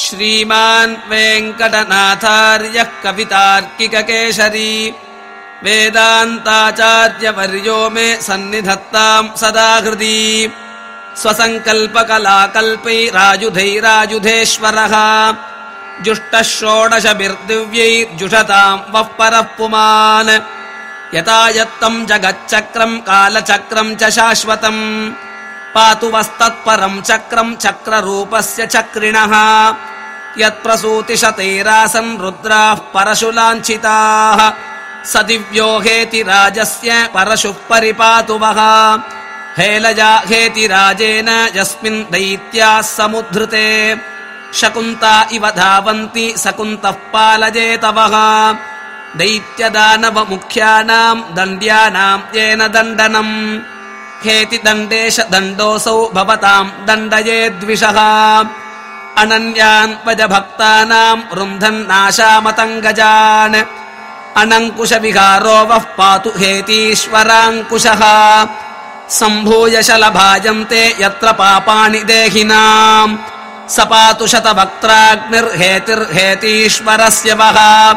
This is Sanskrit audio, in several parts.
श्रीमान् वेङ्कटनाथार्यः कवितार्किककेशरी वेदान्ताचार्यवर्यो मे सन्निधत्ताम् सदा हृदि स्वसङ्कल्पकलाकल्पैराजुधैराजुधेश्वरः जुष्टः षोडशभिर्दिव्यैर्जुषताम् वः परः पुमान् यता यत्तम् जगच्चक्रम् कालचक्रम् च शाश्वतम् पातु वस्तत्परम् चक्रम् चक्ररूपस्य चक्रिणः। यत्प्रसूतिशतैरासन् रुद्राः परशु लाञ्छिताः स दिव्यो हेति राजस्य परशुः परिपातु वः हेलजा हेति राजेन यस्मिन् दैत्याः समुद्धृते। शकुन्ता इव धावन्ति सकुन्तः पालजेतवः दैत्यदानवमुख्यानाम् दण्ड्यानाम् येन दण्डनम् दण्डेश दण्डोऽसौ भवताम् दण्डयेद्विषः। अनन्यान्वजभक्तानाम् रुन्धन्नाशामतङ्गजान् अनङ्कुशविहारो वः पातु हेतीश्वराङ्कुशः। सम्भूय शलभाजन्ते यत्र पापाणि देहिनाम्। स पातु शतवक्त्राग्निर्हेतिर्हेतीश्वरस्य वः।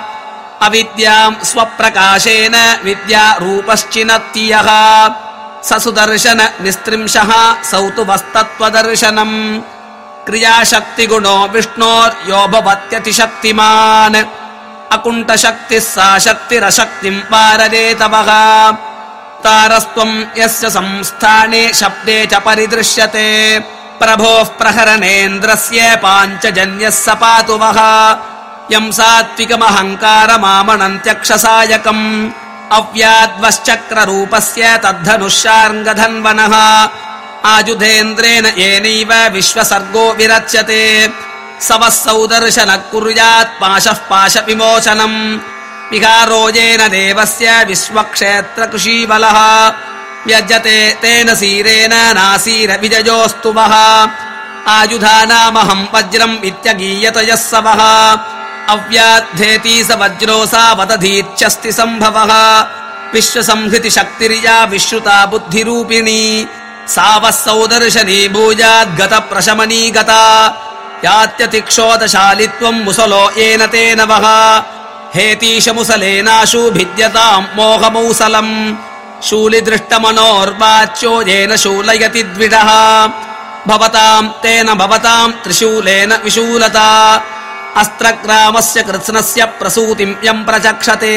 अविद्याम् स्वप्रकाशेन विद्यारूपश्चिनत्ति यः स सुदर्शन निस्त्रिंशः। सौ तु वस्तत्वदर्शनम् क्रियाशक्तिगुणो विष्णोर्यो भवत्यतिशक्तिमान्। अकुण्ठशक्तिः सा शक्तिरशक्तिम् पारदेतवः तारस्त्वम् यस्य संस्थाने शब्दे च परिदृश्यते। प्रभोः प्रहरणेन्द्रस्य पाञ्चजन्यः स पातु वः। यम् सात्विकमहङ्कारमामणन्त्यक्षसायकम् अव्याद्वश्चक्ररूपस्य तद्धनुशार्ङ्गधन्वनः आजुधेन्द्रेण येनैव विश्वसर्गो विरच्यते। स वः सौदर्शनः कुर्यात् पाशः पाशविमोचनम्। विहारो येन देवस्य विश्वक्षेत्रकृषीबलः। व्यजते तेन सीरेण नासीरविजयोऽस्तु वः आयुधानामहम् वज्रम् इत्यगीयत यः स वः अव्याद्धेति स वज्रोऽसावदधीत्यस्ति सम्भवः विश्वसंहृतिशक्तिर्या विश्रुता बुद्धिरूपिणी। सा वः सौदर्शनी भूयाद्गतप्रशमनी गता यात्यतिक्षोदशालित्वम् मुसलो येन तेन वः। हेतीशमुसलेनाशु भिद्यताम् मोहमौसलम्। शूलिदृष्टमनोर्वाच्यो येन शूलयति द्विडः। भवताम् तेन भवताम् त्रिशूलेन विशूलता अस्त्रग्रामस्य कृत्स्नस्य प्रसूतिम् यम् प्रचक्षते।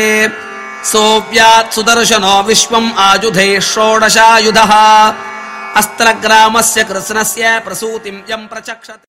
सोऽव्यात् सुदर्शनो विश्वम् आयुधे षोडशायुधः। अस्त्रग्रामस्य कृत्स्नस्य प्रसूतिम् यम् प्रचक्षते